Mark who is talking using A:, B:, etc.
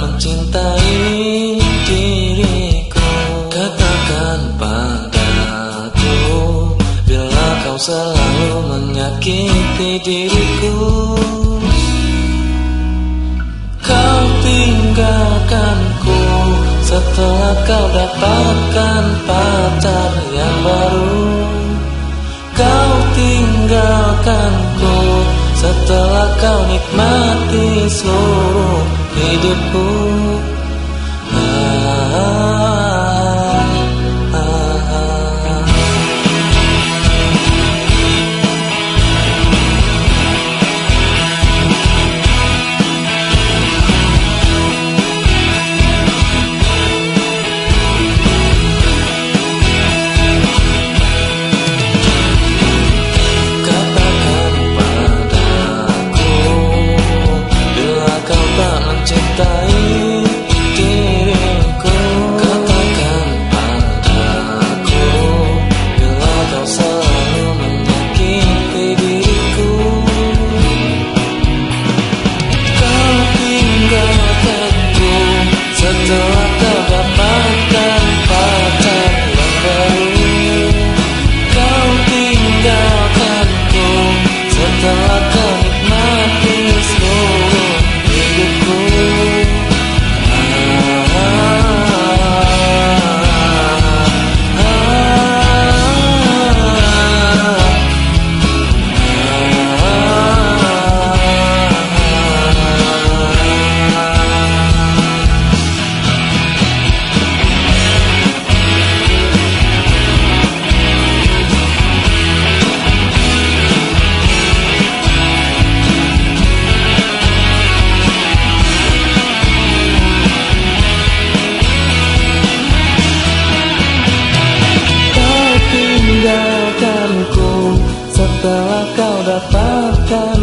A: mencintai diriku. Katakan padaku Bila kau selalu menyakiti diriku. Kau tinggalkanku Setelah kau dapatkan pacar yang baru. Kau tinggalkanku Setelah kau nikmati seluruh hidupku Setelah kau dapatkan